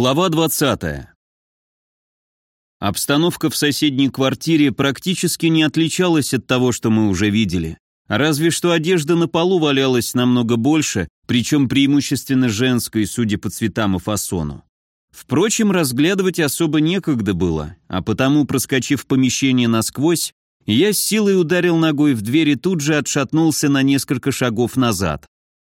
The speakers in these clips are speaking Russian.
Глава 20. Обстановка в соседней квартире практически не отличалась от того, что мы уже видели. Разве что одежда на полу валялась намного больше, причем преимущественно женской, судя по цветам и фасону. Впрочем, разглядывать особо некогда было, а потому, проскочив помещение насквозь, я с силой ударил ногой в дверь и тут же отшатнулся на несколько шагов назад.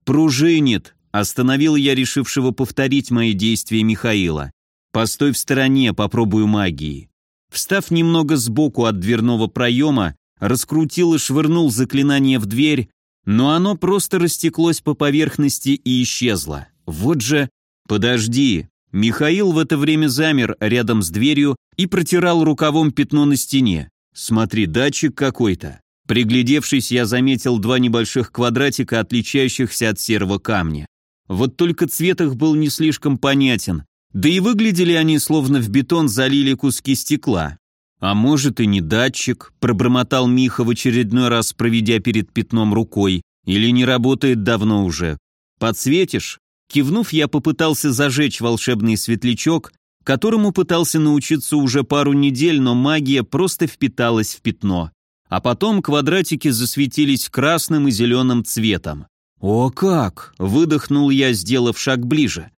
«Пружинит!» Остановил я решившего повторить мои действия Михаила. «Постой в стороне, попробую магии». Встав немного сбоку от дверного проема, раскрутил и швырнул заклинание в дверь, но оно просто растеклось по поверхности и исчезло. Вот же... Подожди. Михаил в это время замер рядом с дверью и протирал рукавом пятно на стене. Смотри, датчик какой-то. Приглядевшись, я заметил два небольших квадратика, отличающихся от серого камня. Вот только цвет их был не слишком понятен, да и выглядели они словно в бетон залили куски стекла. «А может и не датчик», — пробормотал Миха в очередной раз, проведя перед пятном рукой, «или не работает давно уже. Подсветишь?» Кивнув, я попытался зажечь волшебный светлячок, которому пытался научиться уже пару недель, но магия просто впиталась в пятно. А потом квадратики засветились красным и зеленым цветом. «О как!» — выдохнул я, сделав шаг ближе.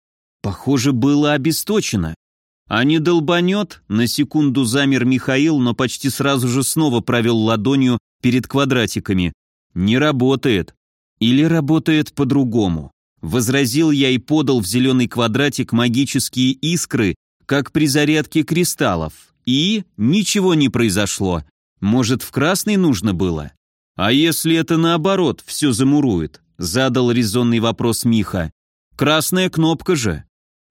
Похоже, было обесточено. «А не долбанет?» — на секунду замер Михаил, но почти сразу же снова провел ладонью перед квадратиками. «Не работает. Или работает по-другому?» Возразил я и подал в зеленый квадратик магические искры, как при зарядке кристаллов. И ничего не произошло. Может, в красный нужно было? А если это наоборот, все замурует? Задал резонный вопрос Миха. «Красная кнопка же».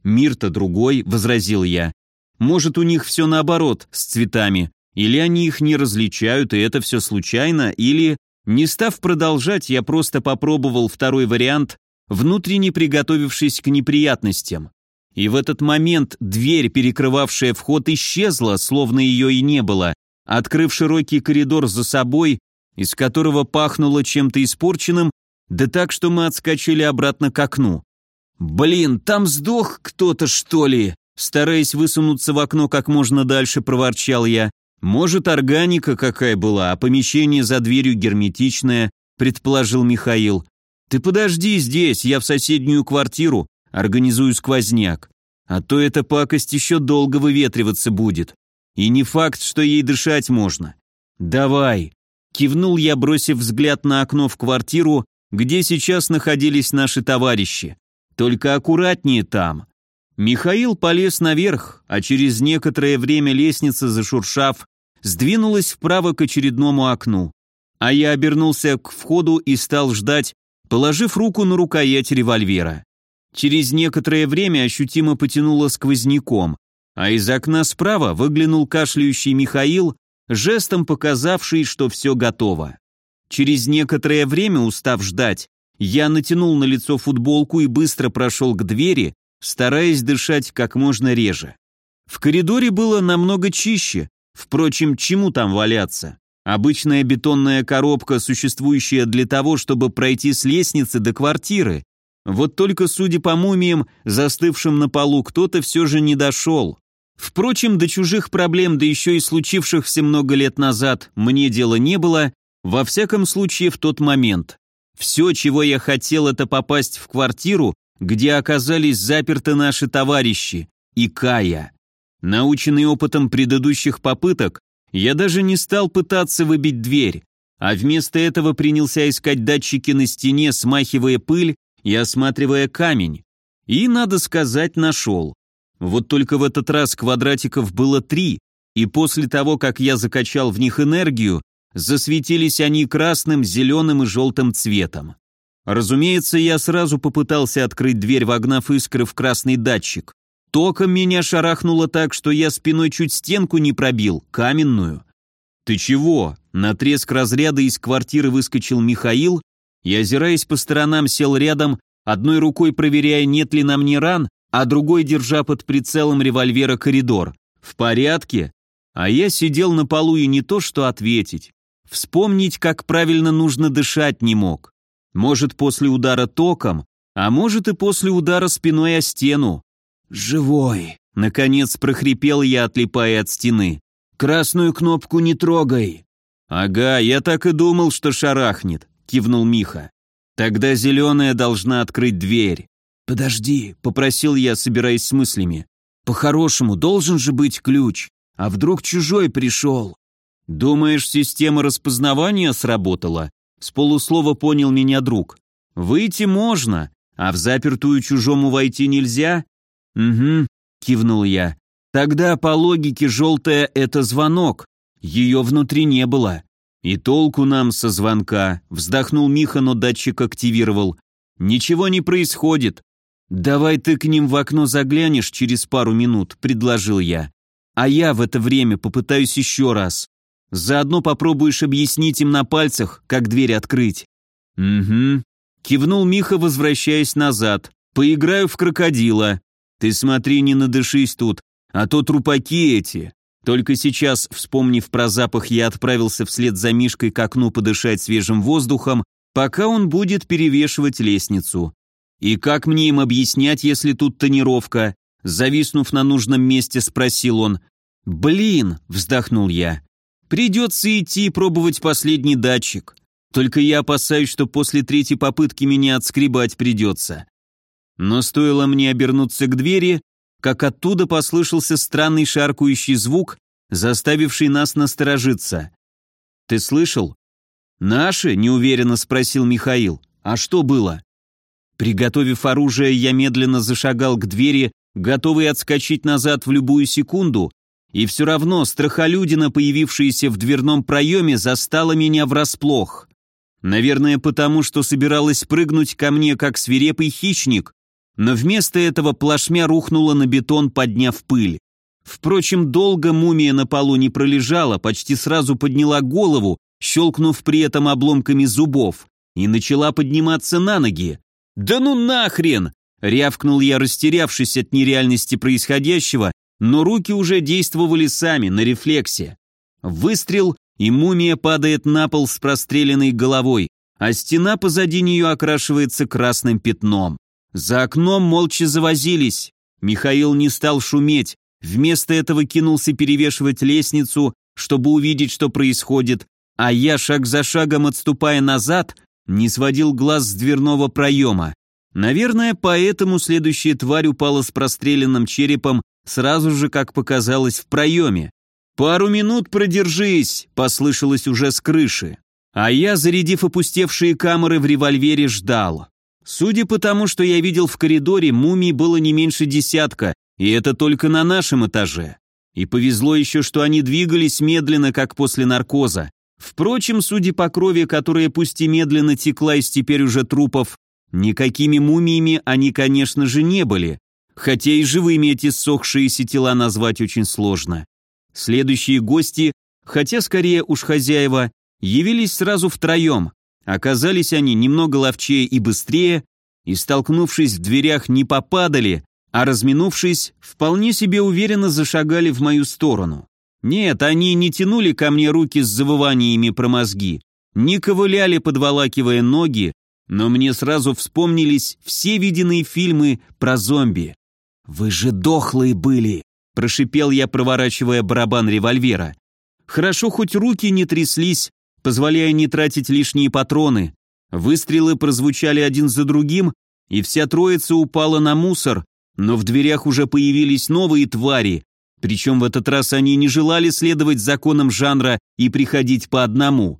«Мир-то другой», — возразил я. «Может, у них все наоборот, с цветами. Или они их не различают, и это все случайно, или...» Не став продолжать, я просто попробовал второй вариант, внутренне приготовившись к неприятностям. И в этот момент дверь, перекрывавшая вход, исчезла, словно ее и не было, открыв широкий коридор за собой, из которого пахнуло чем-то испорченным да так, что мы отскочили обратно к окну. «Блин, там сдох кто-то, что ли?» Стараясь высунуться в окно как можно дальше, проворчал я. «Может, органика какая была, а помещение за дверью герметичное», предположил Михаил. «Ты подожди здесь, я в соседнюю квартиру, организую сквозняк. А то эта пакость еще долго выветриваться будет. И не факт, что ей дышать можно. Давай». Кивнул я, бросив взгляд на окно в квартиру, где сейчас находились наши товарищи. Только аккуратнее там. Михаил полез наверх, а через некоторое время лестница, зашуршав, сдвинулась вправо к очередному окну. А я обернулся к входу и стал ждать, положив руку на рукоять револьвера. Через некоторое время ощутимо потянуло сквозняком, а из окна справа выглянул кашляющий Михаил, жестом показавший, что все готово. Через некоторое время, устав ждать, я натянул на лицо футболку и быстро прошел к двери, стараясь дышать как можно реже. В коридоре было намного чище, впрочем, чему там валяться? Обычная бетонная коробка, существующая для того, чтобы пройти с лестницы до квартиры. Вот только, судя по мумиям, застывшим на полу, кто-то все же не дошел. Впрочем, до чужих проблем, да еще и случившихся много лет назад, мне дела не было, во всяком случае, в тот момент. Все, чего я хотел, это попасть в квартиру, где оказались заперты наши товарищи, и Кая. Наученный опытом предыдущих попыток, я даже не стал пытаться выбить дверь, а вместо этого принялся искать датчики на стене, смахивая пыль и осматривая камень. И, надо сказать, нашел. Вот только в этот раз квадратиков было три, и после того, как я закачал в них энергию, Засветились они красным, зеленым и желтым цветом. Разумеется, я сразу попытался открыть дверь, вогнав искры в красный датчик. Током меня шарахнуло так, что я спиной чуть стенку не пробил, каменную. «Ты чего?» На треск разряда из квартиры выскочил Михаил и, озираясь по сторонам, сел рядом, одной рукой проверяя, нет ли на мне ран, а другой держа под прицелом револьвера коридор. «В порядке?» А я сидел на полу и не то что ответить. Вспомнить, как правильно нужно дышать не мог. Может, после удара током, а может и после удара спиной о стену. «Живой!» — наконец прохрипел я, отлипая от стены. «Красную кнопку не трогай!» «Ага, я так и думал, что шарахнет», — кивнул Миха. «Тогда зеленая должна открыть дверь». «Подожди», — попросил я, собираясь с мыслями. «По-хорошему, должен же быть ключ. А вдруг чужой пришел?» «Думаешь, система распознавания сработала?» С полуслова понял меня друг. «Выйти можно, а в запертую чужому войти нельзя?» «Угу», — кивнул я. «Тогда по логике желтая — это звонок. Ее внутри не было. И толку нам со звонка», — вздохнул Миха, но датчик активировал. «Ничего не происходит. Давай ты к ним в окно заглянешь через пару минут», — предложил я. «А я в это время попытаюсь еще раз. Заодно попробуешь объяснить им на пальцах, как дверь открыть». «Угу», — кивнул Миха, возвращаясь назад. «Поиграю в крокодила. Ты смотри, не надышись тут, а то трупаки эти. Только сейчас, вспомнив про запах, я отправился вслед за Мишкой к окну подышать свежим воздухом, пока он будет перевешивать лестницу. И как мне им объяснять, если тут тонировка? Зависнув на нужном месте, спросил он. «Блин!» – вздохнул я. «Придется идти пробовать последний датчик. Только я опасаюсь, что после третьей попытки меня отскребать придется». Но стоило мне обернуться к двери, как оттуда послышался странный шаркающий звук, заставивший нас насторожиться. «Ты слышал?» «Наши?» – неуверенно спросил Михаил. «А что было?» Приготовив оружие, я медленно зашагал к двери, готовый отскочить назад в любую секунду, и все равно страхолюдина, появившаяся в дверном проеме, застала меня врасплох. Наверное, потому что собиралась прыгнуть ко мне, как свирепый хищник, но вместо этого плашмя рухнула на бетон, подняв пыль. Впрочем, долго мумия на полу не пролежала, почти сразу подняла голову, щелкнув при этом обломками зубов, и начала подниматься на ноги. «Да ну нахрен!» — рявкнул я, растерявшись от нереальности происходящего, но руки уже действовали сами, на рефлексе. Выстрел, и мумия падает на пол с простреленной головой, а стена позади нее окрашивается красным пятном. За окном молча завозились. Михаил не стал шуметь, вместо этого кинулся перевешивать лестницу, чтобы увидеть, что происходит, а я, шаг за шагом отступая назад, не сводил глаз с дверного проема. Наверное, поэтому следующая тварь упала с простреленным черепом сразу же, как показалось, в проеме. «Пару минут продержись!» – послышалось уже с крыши. А я, зарядив опустевшие камеры в револьвере, ждал. Судя по тому, что я видел в коридоре, мумий было не меньше десятка, и это только на нашем этаже. И повезло еще, что они двигались медленно, как после наркоза. Впрочем, судя по крови, которая пусть и медленно текла из теперь уже трупов, никакими мумиями они, конечно же, не были, хотя и живыми эти ссохшиеся тела назвать очень сложно. Следующие гости, хотя скорее уж хозяева, явились сразу втроем, Оказались они немного ловчее и быстрее, и, столкнувшись в дверях, не попадали, а разминувшись, вполне себе уверенно зашагали в мою сторону. Нет, они не тянули ко мне руки с завываниями про мозги, не ковыляли, подволакивая ноги, но мне сразу вспомнились все виденные фильмы про зомби. «Вы же дохлые были!» – прошипел я, проворачивая барабан револьвера. Хорошо, хоть руки не тряслись, позволяя не тратить лишние патроны. Выстрелы прозвучали один за другим, и вся троица упала на мусор, но в дверях уже появились новые твари, причем в этот раз они не желали следовать законам жанра и приходить по одному.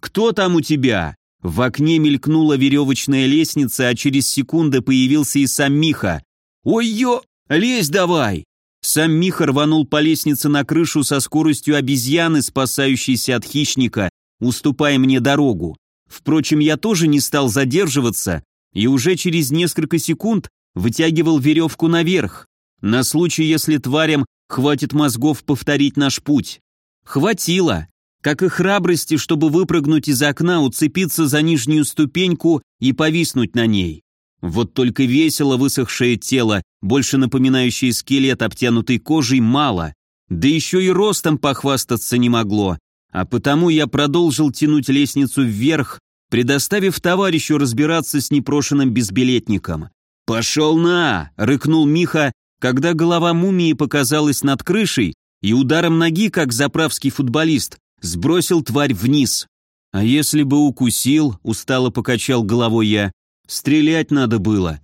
«Кто там у тебя?» В окне мелькнула веревочная лестница, а через секунды появился и сам Миха. «Ой-ё! Лезь давай!» Сам Миха рванул по лестнице на крышу со скоростью обезьяны, спасающейся от хищника, уступая мне дорогу. Впрочем, я тоже не стал задерживаться и уже через несколько секунд вытягивал веревку наверх, на случай, если тварям хватит мозгов повторить наш путь. Хватило, как и храбрости, чтобы выпрыгнуть из окна, уцепиться за нижнюю ступеньку и повиснуть на ней. Вот только весело высохшее тело, больше напоминающее скелет, обтянутый кожей, мало, да еще и ростом похвастаться не могло, а потому я продолжил тянуть лестницу вверх, предоставив товарищу разбираться с непрошенным безбилетником. «Пошел на!» — рыкнул Миха, когда голова мумии показалась над крышей и ударом ноги, как заправский футболист, сбросил тварь вниз. А если бы укусил, устало покачал головой я, стрелять надо было.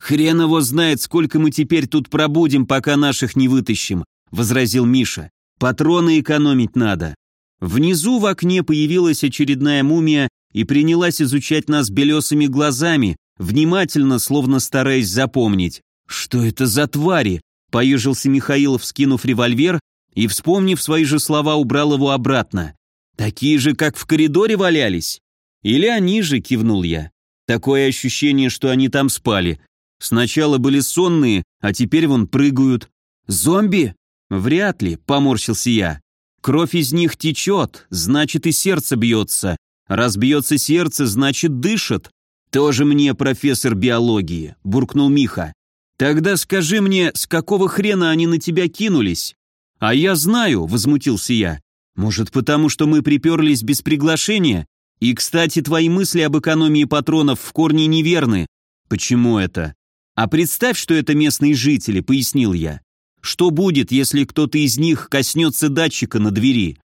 Хрен его знает, сколько мы теперь тут пробудем, пока наших не вытащим, возразил Миша. Патроны экономить надо. Внизу в окне появилась очередная мумия и принялась изучать нас белесыми глазами, внимательно, словно стараясь запомнить. «Что это за твари?» — поежился Михаил, вскинув револьвер и, вспомнив свои же слова, убрал его обратно. «Такие же, как в коридоре валялись?» «Или они же», — кивнул я. «Такое ощущение, что они там спали. Сначала были сонные, а теперь вон прыгают. Зомби?» «Вряд ли», — поморщился я. Кровь из них течет, значит и сердце бьется. Раз бьется сердце, значит дышит. Тоже мне профессор биологии, буркнул Миха. Тогда скажи мне, с какого хрена они на тебя кинулись? А я знаю, возмутился я. Может, потому что мы приперлись без приглашения? И, кстати, твои мысли об экономии патронов в корне неверны. Почему это? А представь, что это местные жители, пояснил я. Что будет, если кто-то из них коснется датчика на двери?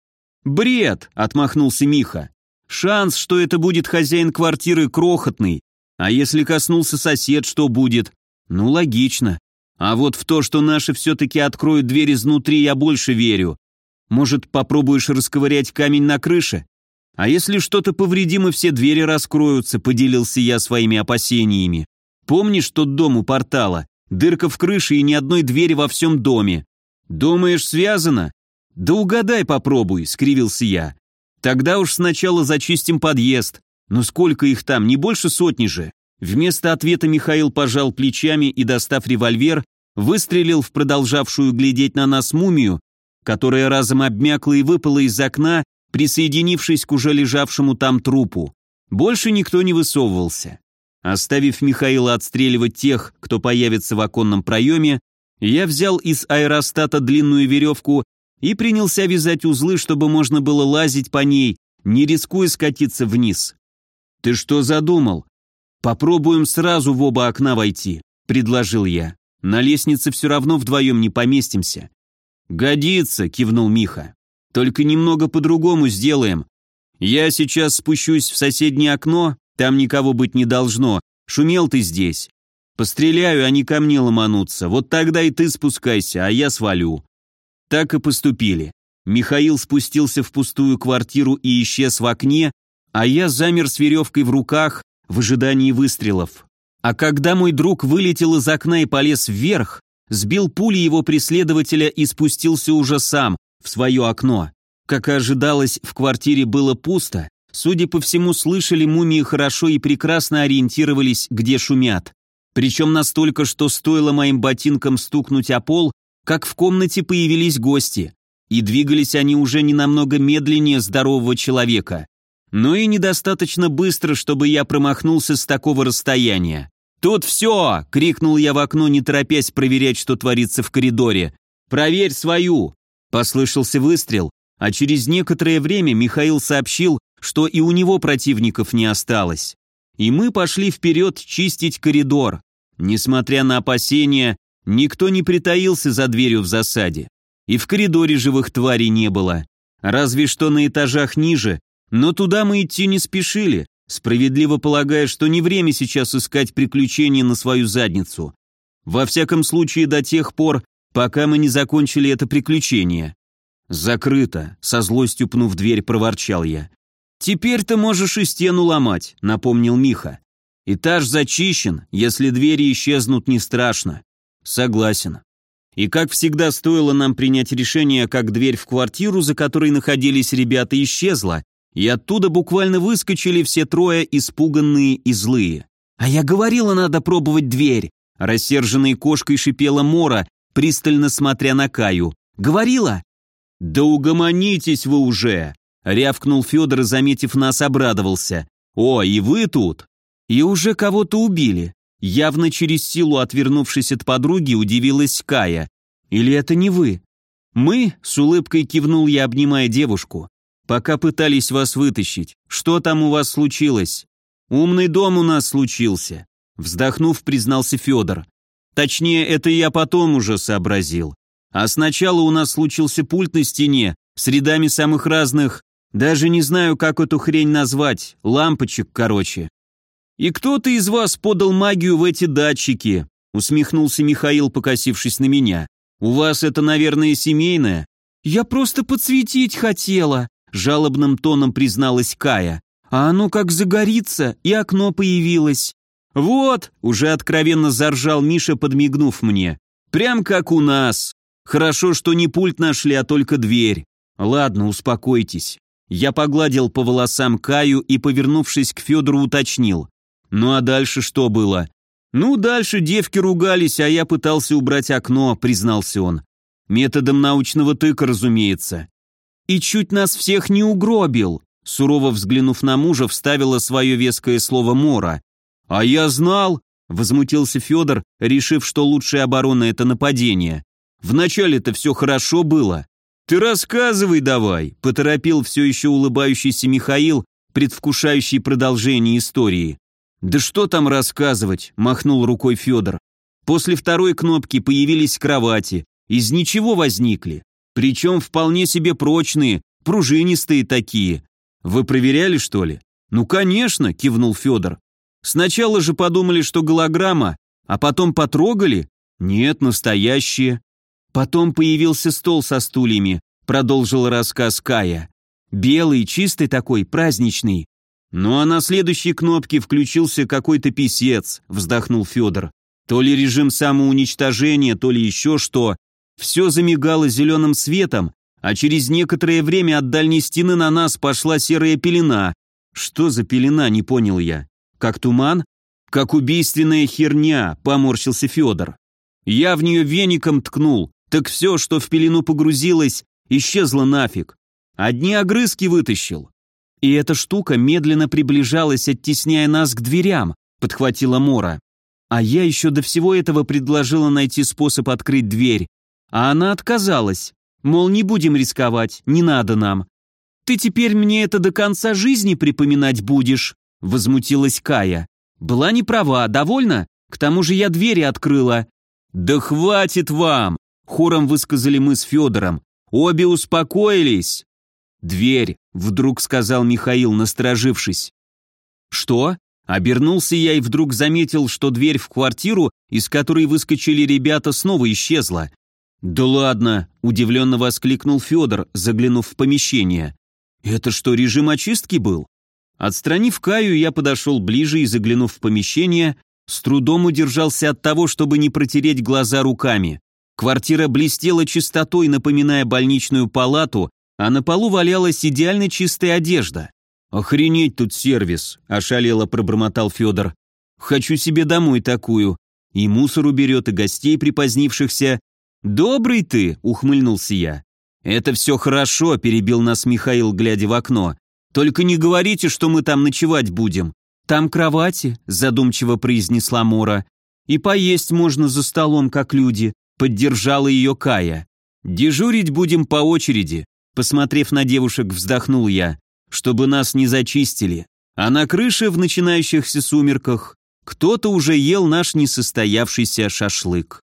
Бред, отмахнулся Миха. Шанс, что это будет хозяин квартиры, крохотный. А если коснулся сосед, что будет? Ну, логично. А вот в то, что наши все-таки откроют дверь изнутри, я больше верю. Может, попробуешь расковырять камень на крыше? А если что-то повредим и все двери раскроются, поделился я своими опасениями. Помнишь тот дом у портала? Дырка в крыше и ни одной двери во всем доме. Думаешь, связано? Да угадай попробуй, скривился я. Тогда уж сначала зачистим подъезд. Но сколько их там, не больше сотни же. Вместо ответа Михаил пожал плечами и, достав револьвер, выстрелил в продолжавшую глядеть на нас мумию, которая разом обмякла и выпала из окна, присоединившись к уже лежавшему там трупу. Больше никто не высовывался. Оставив Михаила отстреливать тех, кто появится в оконном проеме, я взял из аэростата длинную веревку и принялся вязать узлы, чтобы можно было лазить по ней, не рискуя скатиться вниз. «Ты что задумал?» «Попробуем сразу в оба окна войти», — предложил я. «На лестнице все равно вдвоем не поместимся». «Годится», — кивнул Миха. «Только немного по-другому сделаем. Я сейчас спущусь в соседнее окно, там никого быть не должно. Шумел ты здесь. Постреляю, они ко мне ломанутся. Вот тогда и ты спускайся, а я свалю». Так и поступили. Михаил спустился в пустую квартиру и исчез в окне, а я замер с веревкой в руках в ожидании выстрелов. А когда мой друг вылетел из окна и полез вверх, сбил пули его преследователя и спустился уже сам, в свое окно. Как и ожидалось, в квартире было пусто, Судя по всему, слышали мумии хорошо и прекрасно ориентировались, где шумят. Причем настолько, что стоило моим ботинкам стукнуть о пол, как в комнате появились гости. И двигались они уже не намного медленнее здорового человека. Но и недостаточно быстро, чтобы я промахнулся с такого расстояния. «Тут все!» — крикнул я в окно, не торопясь проверять, что творится в коридоре. «Проверь свою!» Послышался выстрел, а через некоторое время Михаил сообщил, что и у него противников не осталось. И мы пошли вперед чистить коридор. Несмотря на опасения, никто не притаился за дверью в засаде. И в коридоре живых тварей не было. Разве что на этажах ниже, но туда мы идти не спешили, справедливо полагая, что не время сейчас искать приключения на свою задницу. Во всяком случае до тех пор, пока мы не закончили это приключение. «Закрыто», — со злостью пнув дверь, проворчал я. «Теперь ты можешь и стену ломать», — напомнил Миха. «Этаж зачищен, если двери исчезнут, не страшно». «Согласен». И как всегда стоило нам принять решение, как дверь в квартиру, за которой находились ребята, исчезла, и оттуда буквально выскочили все трое, испуганные и злые. «А я говорила, надо пробовать дверь!» Рассерженной кошкой шипела Мора, пристально смотря на Каю. «Говорила?» «Да угомонитесь вы уже!» Рявкнул Федор заметив нас, обрадовался. «О, и вы тут?» «И уже кого-то убили». Явно через силу отвернувшись от подруги, удивилась Кая. «Или это не вы?» «Мы?» — с улыбкой кивнул я, обнимая девушку. «Пока пытались вас вытащить. Что там у вас случилось?» «Умный дом у нас случился», — вздохнув, признался Федор. Точнее, это я потом уже сообразил. А сначала у нас случился пульт на стене с рядами самых разных, даже не знаю, как эту хрень назвать, лампочек, короче. И кто-то из вас подал магию в эти датчики, усмехнулся Михаил, покосившись на меня. У вас это, наверное, семейное? Я просто подсветить хотела, жалобным тоном призналась Кая. А оно как загорится, и окно появилось. Вот, уже откровенно заржал Миша, подмигнув мне. Прям как у нас. Хорошо, что не пульт нашли, а только дверь. Ладно, успокойтесь. Я погладил по волосам Каю и, повернувшись к Федору, уточнил. Ну а дальше что было? Ну, дальше девки ругались, а я пытался убрать окно, признался он. Методом научного тыка, разумеется. И чуть нас всех не угробил. Сурово взглянув на мужа, вставила свое веское слово Мора. «А я знал!» — возмутился Федор, решив, что лучшая оборона — это нападение. «Вначале-то все хорошо было. «Ты рассказывай давай», — поторопил все еще улыбающийся Михаил, предвкушающий продолжение истории. «Да что там рассказывать», — махнул рукой Федор. После второй кнопки появились кровати, из ничего возникли. Причем вполне себе прочные, пружинистые такие. Вы проверяли, что ли? Ну, конечно, кивнул Федор. Сначала же подумали, что голограмма, а потом потрогали. Нет, настоящие. Потом появился стол со стульями, продолжил рассказ Кая. Белый, чистый такой, праздничный. Ну а на следующей кнопке включился какой-то писец, вздохнул Федор. То ли режим самоуничтожения, то ли еще что. Все замигало зеленым светом, а через некоторое время от дальней стены на нас пошла серая пелена. Что за пелена, не понял я. Как туман? Как убийственная херня, поморщился Федор. Я в нее веником ткнул, так все, что в пелену погрузилось, исчезло нафиг. Одни огрызки вытащил. И эта штука медленно приближалась, оттесняя нас к дверям, подхватила Мора. А я еще до всего этого предложила найти способ открыть дверь. А она отказалась. Мол, не будем рисковать, не надо нам. «Ты теперь мне это до конца жизни припоминать будешь?» Возмутилась Кая. «Была не права, довольна? К тому же я двери открыла». «Да хватит вам!» Хором высказали мы с Федором. Обе успокоились. «Дверь», — вдруг сказал Михаил, насторожившись. «Что?» Обернулся я и вдруг заметил, что дверь в квартиру, из которой выскочили ребята, снова исчезла. «Да ладно!» – удивленно воскликнул Федор, заглянув в помещение. «Это что, режим очистки был?» Отстранив Каю, я подошел ближе и, заглянув в помещение, с трудом удержался от того, чтобы не протереть глаза руками. Квартира блестела чистотой, напоминая больничную палату, а на полу валялась идеально чистая одежда. «Охренеть тут сервис», – ошалело пробормотал Федор. «Хочу себе домой такую. И мусор уберет, и гостей припозднившихся. Добрый ты», – ухмыльнулся я. «Это все хорошо», – перебил нас Михаил, глядя в окно. «Только не говорите, что мы там ночевать будем». «Там кровати», – задумчиво произнесла Мора. «И поесть можно за столом, как люди. Поддержала ее Кая. «Дежурить будем по очереди», посмотрев на девушек, вздохнул я, чтобы нас не зачистили. А на крыше в начинающихся сумерках кто-то уже ел наш несостоявшийся шашлык.